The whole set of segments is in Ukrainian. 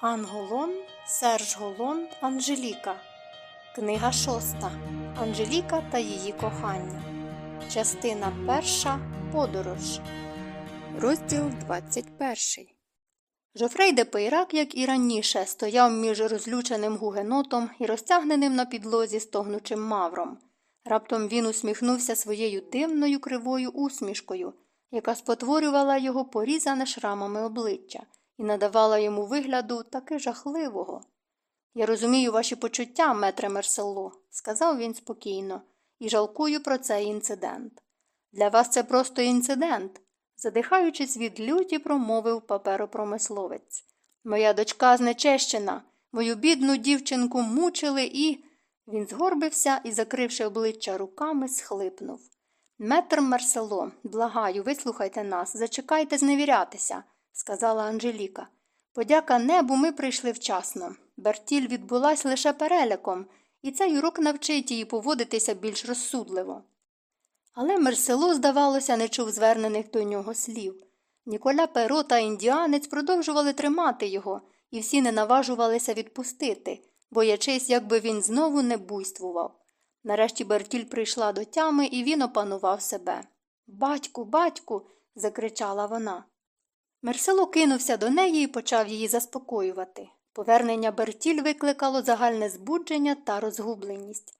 Анголон, Серж Голон, Анжеліка. Книга шоста. Анжеліка та її кохання. Частина перша. Подорож. Розділ 21. Жофрей де Пейрак, як і раніше, стояв між розлюченим гугенотом і розтягненим на підлозі стогнучим мавром. Раптом він усміхнувся своєю дивною кривою усмішкою, яка спотворювала його порізане шрамами обличчя і надавала йому вигляду таки жахливого. Я розумію ваші почуття, метре Мерсело, сказав він спокійно, і жалкую про цей інцидент. Для вас це просто інцидент, задихаючись від люті, промовив паперопромисловець. Моя дочка знечещена, мою бідну дівчинку мучили і. Він згорбився і, закривши обличчя руками, схлипнув. Метр Марсело, благаю, вислухайте нас, зачекайте зневірятися сказала Анжеліка. Подяка небу ми прийшли вчасно. Бертіль відбулась лише переляком, і цей урок навчить її поводитися більш розсудливо. Але Мерсело, здавалося, не чув звернених до нього слів. Ніколя Перо та індіанець продовжували тримати його, і всі не наважувалися відпустити, боячись, якби він знову не буйствував. Нарешті Бертіль прийшла до тями, і він опанував себе. Батьку, батьку. закричала вона. Мерсело кинувся до неї і почав її заспокоювати. Повернення Бертіль викликало загальне збудження та розгубленість.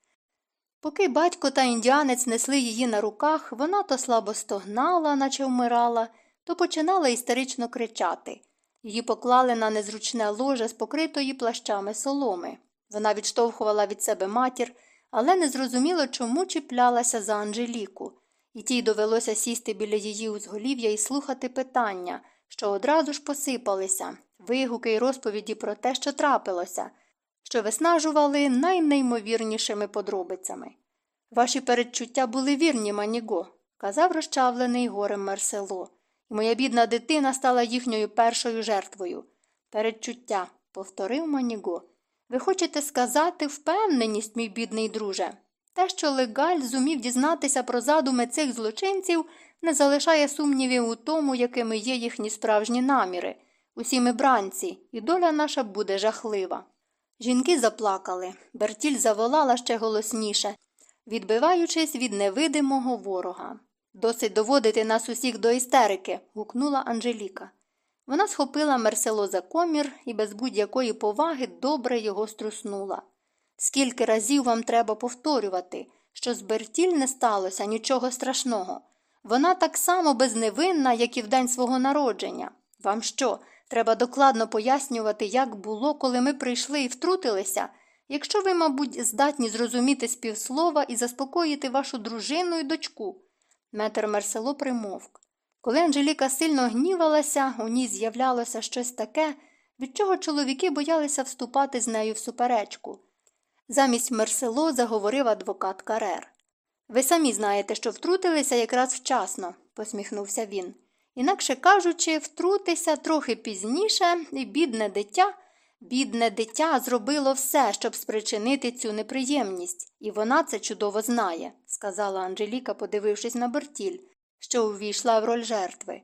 Поки батько та індіанець несли її на руках, вона то слабо стогнала, наче вмирала, то починала істерично кричати. Її поклали на незручне ложе з покритої плащами соломи. Вона відштовхувала від себе матір, але не зрозуміло, чому чіплялася за Анжеліку, і тій довелося сісти біля її узголів'я і слухати питання що одразу ж посипалися, вигуки й розповіді про те, що трапилося, що виснажували найнеймовірнішими подробицями. Ваші передчуття були вірні, Маніго, казав розчавлений горем Марсело, і моя бідна дитина стала їхньою першою жертвою. Передчуття, повторив Маніго. Ви хочете сказати впевненість, мій бідний друже? Те, що легаль зумів дізнатися про задуми цих злочинців, не залишає сумнівів у тому, якими є їхні справжні наміри. Усі ми бранці, і доля наша буде жахлива. Жінки заплакали. Бертіль заволала ще голосніше, відбиваючись від невидимого ворога. Досить доводити нас усіх до істерики. гукнула Анжеліка. Вона схопила Мерсело за комір і без будь-якої поваги добре його струснула. Скільки разів вам треба повторювати, що з Бертіль не сталося нічого страшного. Вона так само безневинна, як і в день свого народження. Вам що? Треба докладно пояснювати, як було, коли ми прийшли і втрутилися, якщо ви, мабуть, здатні зрозуміти співслова і заспокоїти вашу дружину і дочку. Метр Мерсело примовк. Коли Анжеліка сильно гнівалася, у ній з'являлося щось таке, від чого чоловіки боялися вступати з нею в суперечку. Замість Мерсело заговорив адвокат Карер. Ви самі знаєте, що втрутилися якраз вчасно, посміхнувся він. Інакше кажучи, втрутися трохи пізніше, і бідне дитя, бідне дитя зробило все, щоб спричинити цю неприємність, і вона це чудово знає, сказала Анжеліка, подивившись на Бертіль, що увійшла в роль жертви.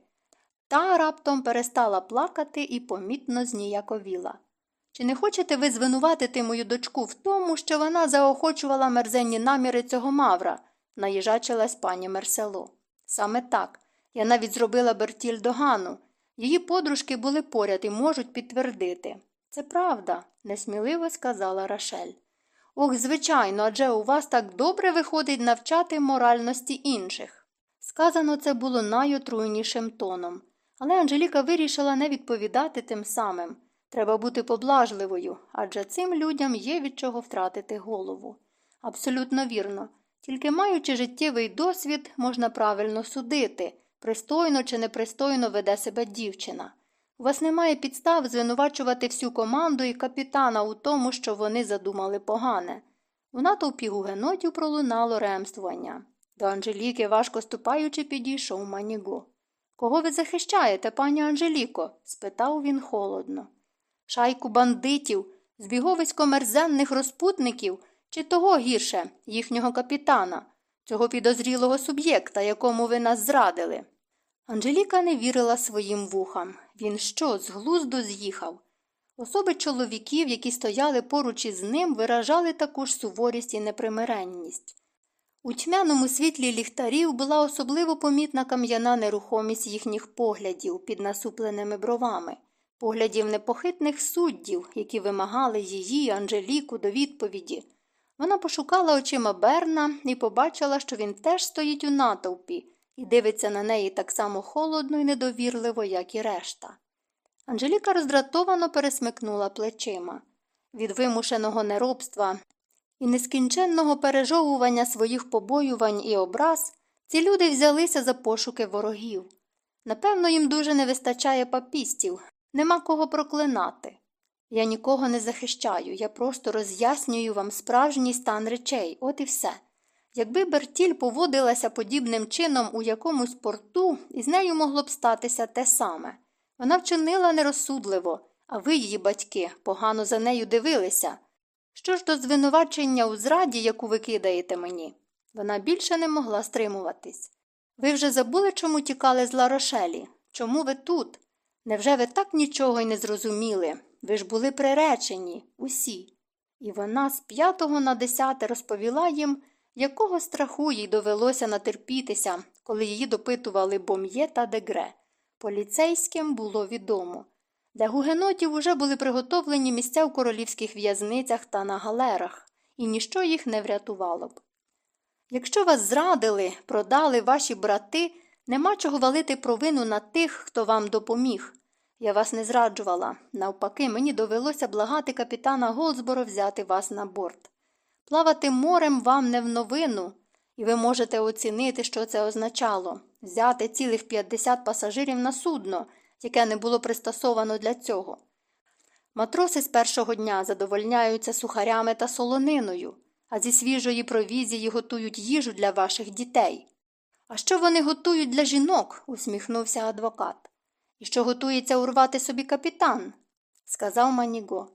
Та раптом перестала плакати і помітно зніяковіла. Чи не хочете ви звинуватити мою дочку в тому, що вона заохочувала мерзенні наміри цього мавра? наїжачилась пані Мерсело. Саме так. Я навіть зробила Бертіль догану. Її подружки були поряд і можуть підтвердити. Це правда, несміливо сказала Рашель. Ох, звичайно, адже у вас так добре виходить навчати моральності інших. Сказано це було найотруйнішим тоном, але Анжеліка вирішила не відповідати тим самим. Треба бути поблажливою, адже цим людям є від чого втратити голову. Абсолютно вірно. Тільки маючи життєвий досвід, можна правильно судити, пристойно чи непристойно веде себе дівчина. У вас немає підстав звинувачувати всю команду і капітана у тому, що вони задумали погане. У натовпі гугенотів пролунало ремствування. До Анжеліки, важко ступаючи, підійшов Маніго. Кого ви захищаєте, пані Анжеліко? спитав він холодно. Шайку бандитів, збіговисько мерзенних розпутників. Чи того гірше, їхнього капітана, цього підозрілого суб'єкта, якому ви нас зрадили? Анжеліка не вірила своїм вухам. Він що, з глузду з'їхав? Особи чоловіків, які стояли поруч із ним, виражали таку ж суворість і непримиренність. У тьмяному світлі ліхтарів була особливо помітна кам'яна нерухомість їхніх поглядів під насупленими бровами, поглядів непохитних суддів, які вимагали її, Анжеліку, до відповіді. Вона пошукала очима Берна і побачила, що він теж стоїть у натовпі і дивиться на неї так само холодно і недовірливо, як і решта. Анжеліка роздратовано пересмикнула плечима. Від вимушеного неробства і нескінченного пережовування своїх побоювань і образ ці люди взялися за пошуки ворогів. Напевно, їм дуже не вистачає папістів, нема кого проклинати. Я нікого не захищаю, я просто роз'яснюю вам справжній стан речей, от і все. Якби Бертіль поводилася подібним чином у якомусь порту, із нею могло б статися те саме. Вона вчинила нерозсудливо, а ви, її батьки, погано за нею дивилися. Що ж до звинувачення у зраді, яку ви кидаєте мені? Вона більше не могла стримуватись. Ви вже забули, чому тікали з Ларошелі? Чому ви тут? Невже ви так нічого й не зрозуміли? Ви ж були приречені, усі. І вона з п'ятого на десяте розповіла їм, якого страху їй довелося натерпітися, коли її допитували Бом'є та Дегре. Поліцейським було відомо. Для гугенотів уже були приготовлені місця в королівських в'язницях та на галерах, і ніщо їх не врятувало б. Якщо вас зрадили, продали ваші брати, нема чого валити провину на тих, хто вам допоміг. Я вас не зраджувала. Навпаки, мені довелося благати капітана Голдсборо взяти вас на борт. Плавати морем вам не в новину, і ви можете оцінити, що це означало взяти цілих 50 пасажирів на судно, яке не було пристосовано для цього. Матроси з першого дня задовольняються сухарями та солониною, а зі свіжої провізії готують їжу для ваших дітей. А що вони готують для жінок? усміхнувся адвокат. І що готується урвати собі капітан? сказав Маніго.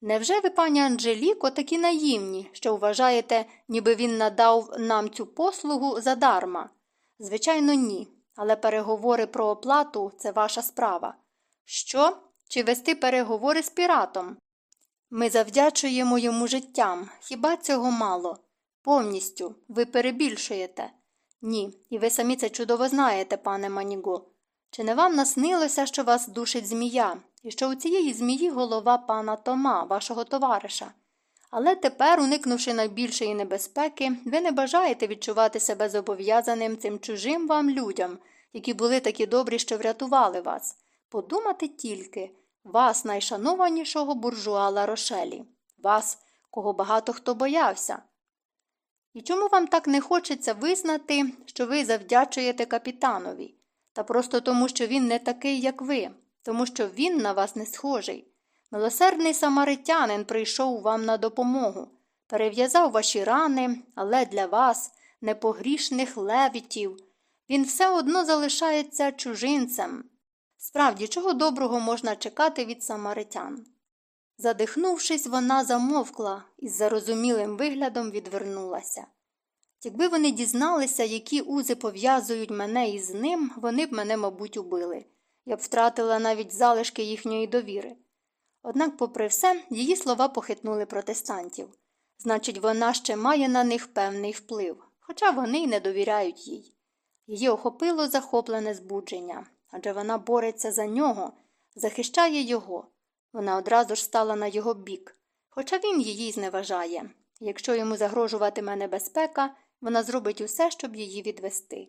Невже ви, пані Анжеліко, такі наївні, що вважаєте, ніби він надав нам цю послугу задарма? Звичайно, ні. Але переговори про оплату це ваша справа. Що? Чи вести переговори з піратом? Ми завдячуємо йому життям. Хіба цього мало? Повністю, ви перебільшуєте. Ні, і ви самі це чудово знаєте, пане Маніго. Чи не вам наснилося, що вас душить змія, і що у цієї змії голова пана Тома, вашого товариша? Але тепер, уникнувши найбільшої небезпеки, ви не бажаєте відчувати себе зобов'язаним цим чужим вам людям, які були такі добрі, що врятували вас. Подумати тільки вас, найшанованішого буржуа Ларошелі, вас, кого багато хто боявся. І чому вам так не хочеться визнати, що ви завдячуєте капітанові? Та просто тому, що він не такий, як ви, тому що він на вас не схожий. Милосердний самаритянин прийшов вам на допомогу, перев'язав ваші рани, але для вас, непогрішних левітів, він все одно залишається чужинцем. Справді, чого доброго можна чекати від самаритян? Задихнувшись, вона замовкла і з зарозумілим виглядом відвернулася. Якби вони дізналися, які узи пов'язують мене із ним, вони б мене, мабуть, убили. Я б втратила навіть залишки їхньої довіри. Однак, попри все, її слова похитнули протестантів. Значить, вона ще має на них певний вплив, хоча вони й не довіряють їй. Її охопило захоплене збудження, адже вона бореться за нього, захищає його. Вона одразу ж стала на його бік, хоча він її зневажає. Якщо йому загрожуватиме небезпека, вона зробить усе, щоб її відвести.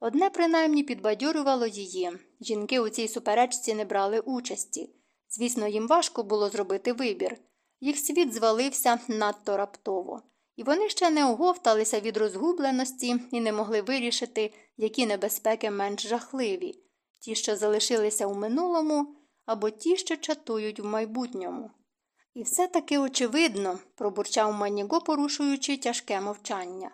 Одне принаймні підбадьорювало її жінки у цій суперечці не брали участі. Звісно, їм важко було зробити вибір. Їх світ звалився надто раптово, і вони ще не оговталися від розгубленості і не могли вирішити, які небезпеки менш жахливі ті, що залишилися у минулому, або ті, що чатують в майбутньому. І все таки очевидно, пробурчав Маніго, порушуючи тяжке мовчання,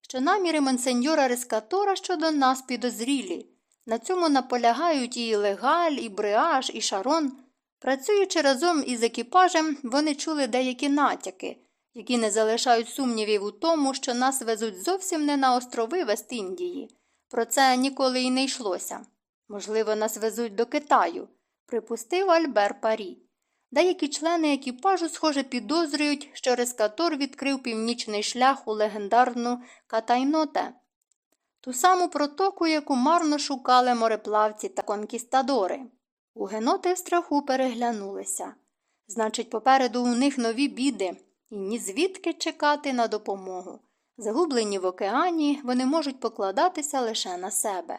що наміри монсеньора Рескатора щодо нас підозрілі. На цьому наполягають і Ле Галль, і Бреаж, і Шарон. Працюючи разом із екіпажем, вони чули деякі натяки, які не залишають сумнівів у тому, що нас везуть зовсім не на острови Вест-Індії. Про це ніколи й не йшлося. Можливо, нас везуть до Китаю, припустив Альбер Парі. Деякі члени екіпажу, схоже, підозрюють, що Рескатор відкрив північний шлях у легендарну Катай. Но те, ту саму протоку, яку марно шукали мореплавці та конкістадори. У геноти в страху переглянулися. Значить, попереду у них нові біди, і ні звідки чекати на допомогу. Загублені в океані, вони можуть покладатися лише на себе.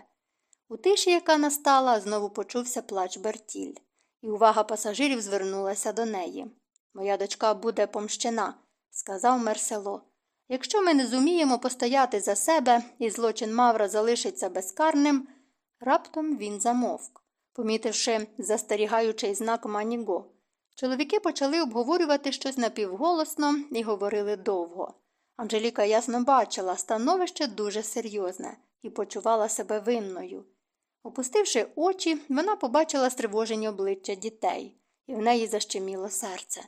У тиші, яка настала, знову почувся плач Бертіль, і увага пасажирів звернулася до неї. Моя дочка буде помщена, сказав Мерсело. Якщо ми не зуміємо постояти за себе і злочин Мавра залишиться безкарним, раптом він замовк, помітивши застерігаючий знак Маніго. Чоловіки почали обговорювати щось напівголосно і говорили довго. Анжеліка ясно бачила становище дуже серйозне і почувала себе винною. Опустивши очі, вона побачила стривожені обличчя дітей, і в неї защеміло серце.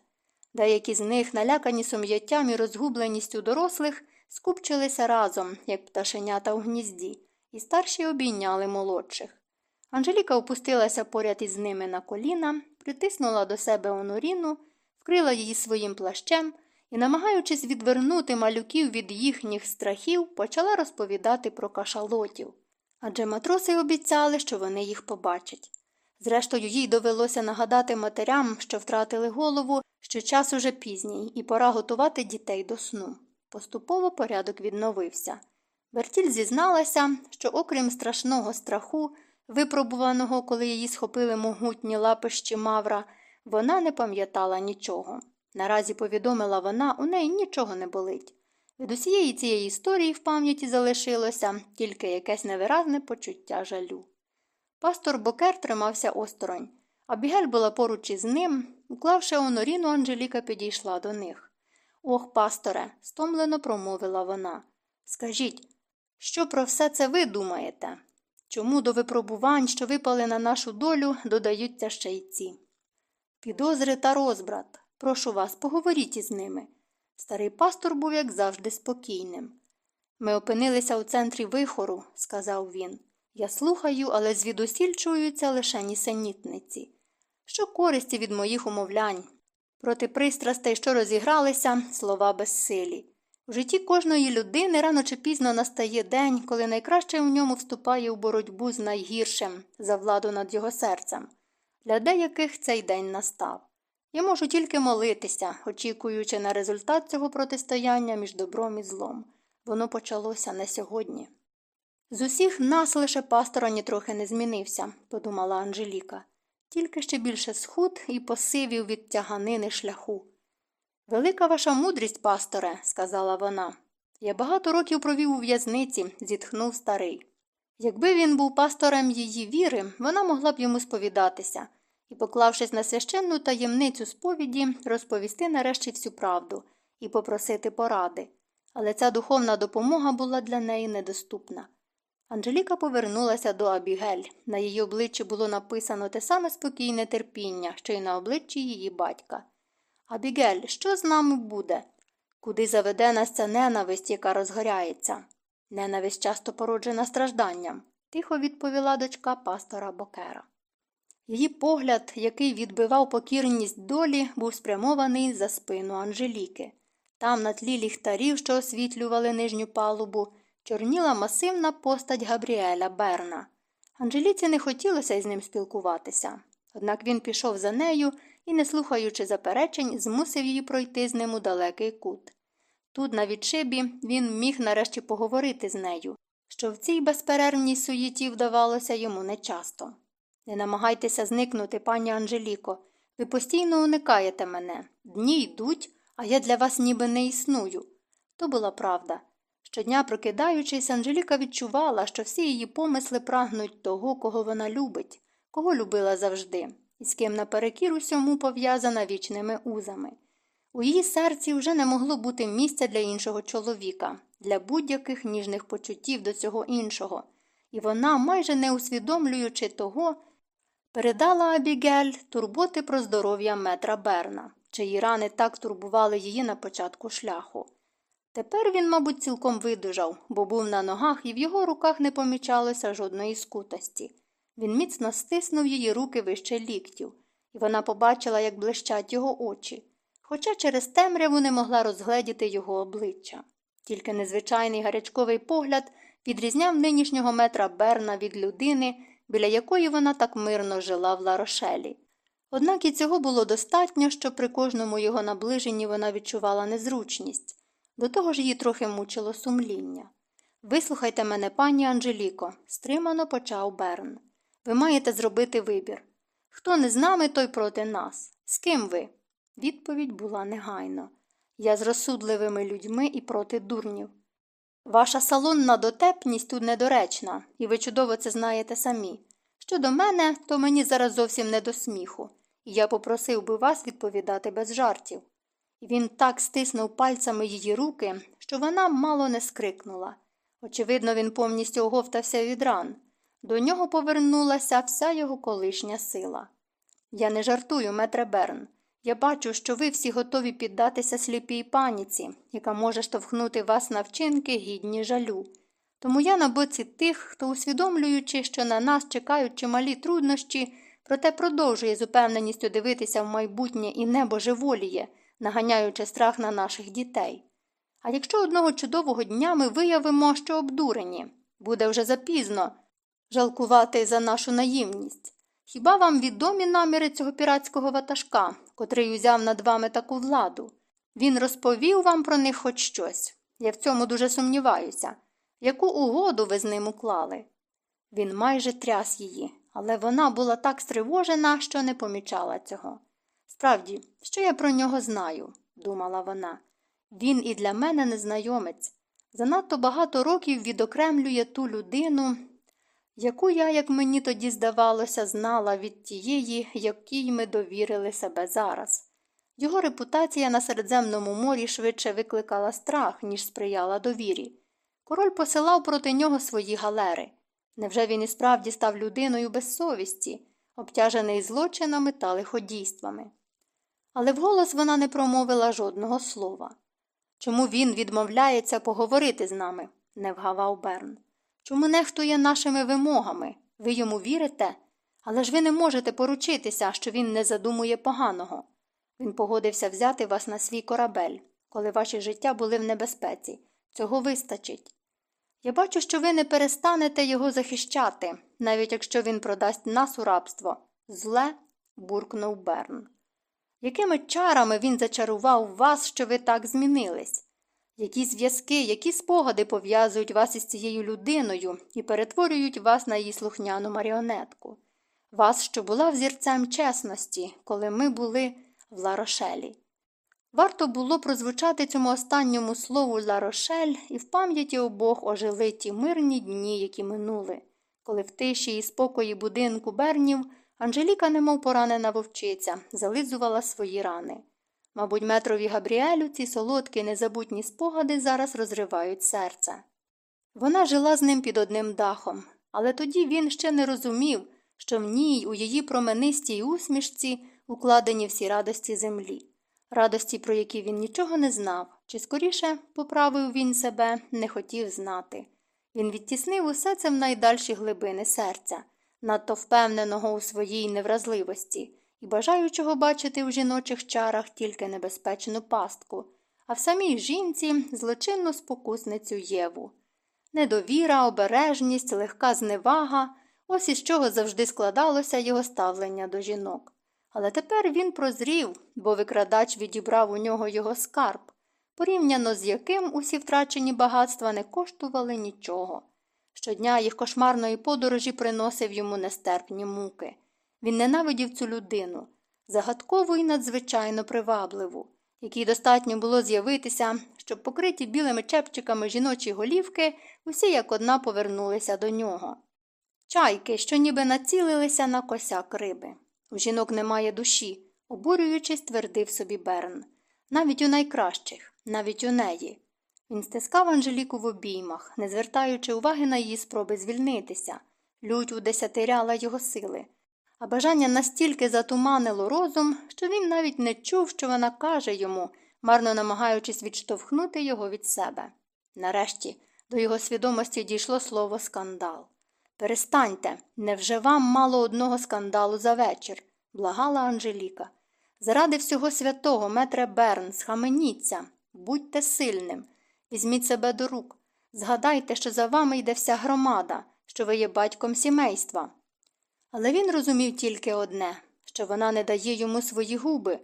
Деякі з них, налякані сум'яттям і розгубленістю дорослих, скупчилися разом, як пташенята у гнізді, і старші обійняли молодших. Анжеліка опустилася поряд із ними на коліна, притиснула до себе оноріну, вкрила її своїм плащем і, намагаючись відвернути малюків від їхніх страхів, почала розповідати про кашалотів. Адже матроси обіцяли, що вони їх побачать. Зрештою, їй довелося нагадати матерям, що втратили голову, що час уже пізній, і пора готувати дітей до сну. Поступово порядок відновився. Вертіль зізналася, що, окрім страшного страху, випробуваного, коли її схопили могутні лапищі Мавра, вона не пам'ятала нічого. Наразі повідомила вона, у неї нічого не болить. Від усієї цієї історії в пам'яті залишилося тільки якесь невиразне почуття жалю. Пастор Бокер тримався осторонь, а Бігель була поруч із ним, уклавши оноріну, Анжеліка підійшла до них. Ох, пасторе, стомлено промовила вона. Скажіть, що про все це ви думаєте? Чому до випробувань, що випали на нашу долю, додаються ще й ці? Підозри та розбрат. Прошу вас, поговоріть із ними. Старий пастор був, як завжди, спокійним. Ми опинилися у центрі вихору, сказав він. Я слухаю, але звідусіль чуються лише нісенітниці. Що користі від моїх умовлянь? Проти пристрастей, що розігралися, слова безсилі. В житті кожної людини рано чи пізно настає день, коли найкраще у ньому вступає у боротьбу з найгіршим за владу над його серцем. Для деяких цей день настав. Я можу тільки молитися, очікуючи на результат цього протистояння між добром і злом. Воно почалося не сьогодні. З усіх нас лише пастора нітрохи не змінився, подумала Анжеліка, тільки ще більше схуд і посивів від тяганини шляху. Велика ваша мудрість, пасторе, сказала вона. Я багато років провів у в'язниці, зітхнув старий. Якби він був пастором її віри, вона могла б йому сповідатися і, поклавшись на священну таємницю сповіді, розповісти нарешті всю правду і попросити поради. Але ця духовна допомога була для неї недоступна. Анжеліка повернулася до Абігель. На її обличчі було написано те саме спокійне терпіння, що й на обличчі її батька. Абігель, що з нами буде? Куди заведе нас ця ненависть, яка розгоряється? Ненависть часто породжена стражданням, тихо відповіла дочка пастора Бокера. Її погляд, який відбивав покірність долі, був спрямований за спину Анжеліки. Там, на тлі ліхтарів, що освітлювали нижню палубу, чорніла масивна постать Габріеля Берна. Анжеліці не хотілося із ним спілкуватися, однак він пішов за нею і, не слухаючи заперечень, змусив її пройти з ним у далекий кут. Тут, на відшибі, він міг нарешті поговорити з нею, що в цій безперервній суєті вдавалося йому нечасто. Не намагайтеся зникнути, пані Анжеліко. Ви постійно уникаєте мене. Дні йдуть, а я для вас ніби не існую. То була правда. Щодня, прокидаючись, Анжеліка відчувала, що всі її помисли прагнуть того, кого вона любить, кого любила завжди, і з ким наперекір усьому пов'язана вічними узами. У її серці вже не могло бути місця для іншого чоловіка, для будь-яких ніжних почуттів до цього іншого, і вона, майже не усвідомлюючи того, передала Абігель турботи про здоров'я метра Берна, чиї рани так турбували її на початку шляху. Тепер він, мабуть, цілком видужав, бо був на ногах і в його руках не помічалося жодної скутості. Він міцно стиснув її руки вище ліктів, і вона побачила, як блищать його очі, хоча через темряву не могла розгледіти його обличчя. Тільки незвичайний гарячковий погляд відрізняв нинішнього метра Берна від людини, біля якої вона так мирно жила в Ларошелі. Однак і цього було достатньо, що при кожному його наближенні вона відчувала незручність, до того ж її трохи мучило сумління. Вислухайте мене, пані Анжеліко, стримано почав Берн. Ви маєте зробити вибір. Хто не з нами, той проти нас. З ким ви? Відповідь була негайно. Я з розсудливими людьми і проти дурнів. Ваша салонна дотепність тут недоречна, і ви чудово це знаєте самі. Щодо мене, то мені зараз зовсім не до сміху, і я попросив би вас відповідати без жартів. Він так стиснув пальцями її руки, що вона мало не скрикнула. Очевидно, він повністю оговтався від ран. До нього повернулася вся його колишня сила. Я не жартую, метре Берн. Я бачу, що ви всі готові піддатися сліпій паніці, яка може штовхнути вас на вчинки гідні жалю. Тому я на боці тих, хто, усвідомлюючи, що на нас чекають чималі труднощі, проте продовжує з упевненістю дивитися в майбутнє і небо живоліє, наганяючи страх на наших дітей. А якщо одного чудового дня ми виявимо, що обдурені, буде вже запізно жалкувати за нашу наївність. Хіба вам відомі наміри цього піратського ватажка, котрий узяв над вами таку владу? Він розповів вам про них хоч щось. Я в цьому дуже сумніваюся. Яку угоду ви з ним уклали? Він майже тряс її, але вона була так стривожена, що не помічала цього. Справді, що я про нього знаю, думала вона. Він і для мене незнайомець. Занадто багато років відокремлює ту людину, яку я, як мені тоді здавалося, знала від тієї, якій ми довірили себе зараз. Його репутація на Середземному морі швидше викликала страх, ніж сприяла довірі. Король посилав проти нього свої галери. Невже він і справді став людиною без совісті, обтяжений злочинами та лиходійствами? Але вголос вона не промовила жодного слова. Чому він відмовляється поговорити з нами? не вгавав Берн. Чому нехтує нашими вимогами? Ви йому вірите? Але ж ви не можете поручитися, що він не задумує поганого. Він погодився взяти вас на свій корабель, коли ваші життя були в небезпеці. Цього вистачить. Я бачу, що ви не перестанете його захищати, навіть якщо він продасть нас у рабство. Зле, буркнув Берн. Якими чарами він зачарував вас, що ви так змінились? Які зв'язки, які спогади пов'язують вас із цією людиною і перетворюють вас на її слухняну маріонетку? Вас, що була взірцем чесності, коли ми були в Ларошелі. Варто було прозвучати цьому останньому слову Ларошель, і в пам'яті обох ожили ті мирні дні, які минули, коли в тиші і спокої будинку Бернів Анжеліка, немов поранена вовчиця, зализувала свої рани. Мабуть, метрові Габріелю ці солодкі незабутні спогади зараз розривають серце. Вона жила з ним під одним дахом, але тоді він ще не розумів, що в ній, у її променистій усмішці, укладені всі радості землі, радості, про які він нічого не знав, чи скоріше поправив він себе, не хотів знати. Він відтіснив усе це в найдальші глибини серця, надто впевненого у своїй невразливості і бажаючого бачити в жіночих чарах тільки небезпечну пастку, а в самій жінці злочинну спокусницю Єву. Недовіра, обережність, легка зневага ось із чого завжди складалося його ставлення до жінок. Але тепер він прозрів, бо викрадач відібрав у нього його скарб, порівняно з яким усі втрачені багатства не коштували нічого. Щодня їх кошмарної подорожі приносив йому нестерпні муки. Він ненавидів цю людину, загадкову і надзвичайно привабливу, якій достатньо було з'явитися, щоб покриті білими чепчиками жіночі голівки усі як одна повернулися до нього. Чайки, що ніби націлилися на косяк риби. У жінок немає душі, обурюючись, твердив собі Берн. Навіть у найкращих, навіть у неї. Він стискав Анжеліку в обіймах, не звертаючи уваги на її спроби звільнитися. Лють удесятиряла його сили а бажання настільки затуманило розум, що він навіть не чув, що вона каже йому, марно намагаючись відштовхнути його від себе. Нарешті до його свідомості дійшло слово скандал. Перестаньте, невже вам мало одного скандалу за вечір? благала Анжеліка. Заради всього святого, метре Берн, схаменіться, будьте сильним, візьміть себе до рук. Згадайте, що за вами йде вся громада, що ви є батьком сімейства. Але він розумів тільки одне що вона не дає йому свої губи,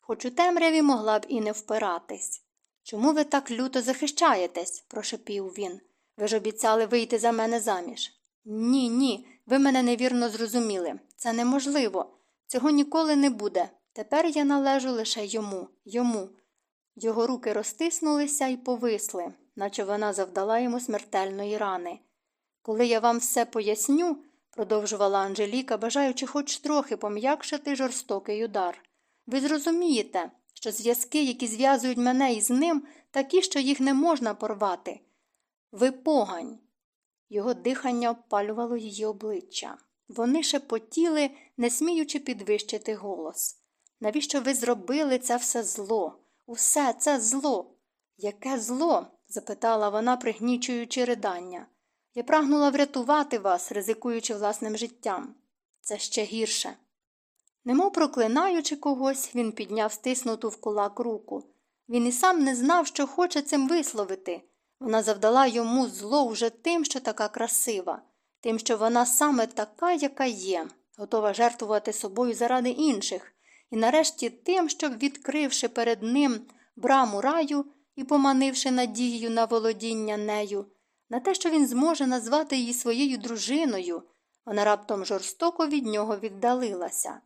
хоч у темряві могла б і не впиратись. Чому ви так люто захищаєтесь? прошепів він. Ви ж обіцяли вийти за мене заміж. Ні, ні, ви мене невірно зрозуміли. Це неможливо. Цього ніколи не буде. Тепер я належу лише йому, йому. Його руки розтиснулися і повисли, наче вона завдала йому смертельної рани. Коли я вам все поясню, продовжувала Анжеліка, бажаючи хоч трохи пом'якшити жорстокий удар. Ви зрозумієте, що зв'язки, які зв'язують мене із ним, такі, що їх не можна порвати. Ви погань. Його дихання обпалювало її обличчя. Вони шепотіли, не сміючи підвищити голос. Навіщо ви зробили це все зло? Усе це зло. Яке зло? запитала вона, пригнічуючи ридання. Я прагнула врятувати вас, ризикуючи власним життям. Це ще гірше. Немов проклинаючи когось, він підняв стиснуту в кулак руку. Він і сам не знав, що хоче цим висловити. Вона завдала йому зло вже тим, що така красива, тим, що вона саме така, яка є, готова жертвувати собою заради інших, і нарешті тим, щоб, відкривши перед ним браму раю і поманивши надією на володіння нею, на те, що він зможе назвати її своєю дружиною, вона раптом жорстоко від нього віддалилася.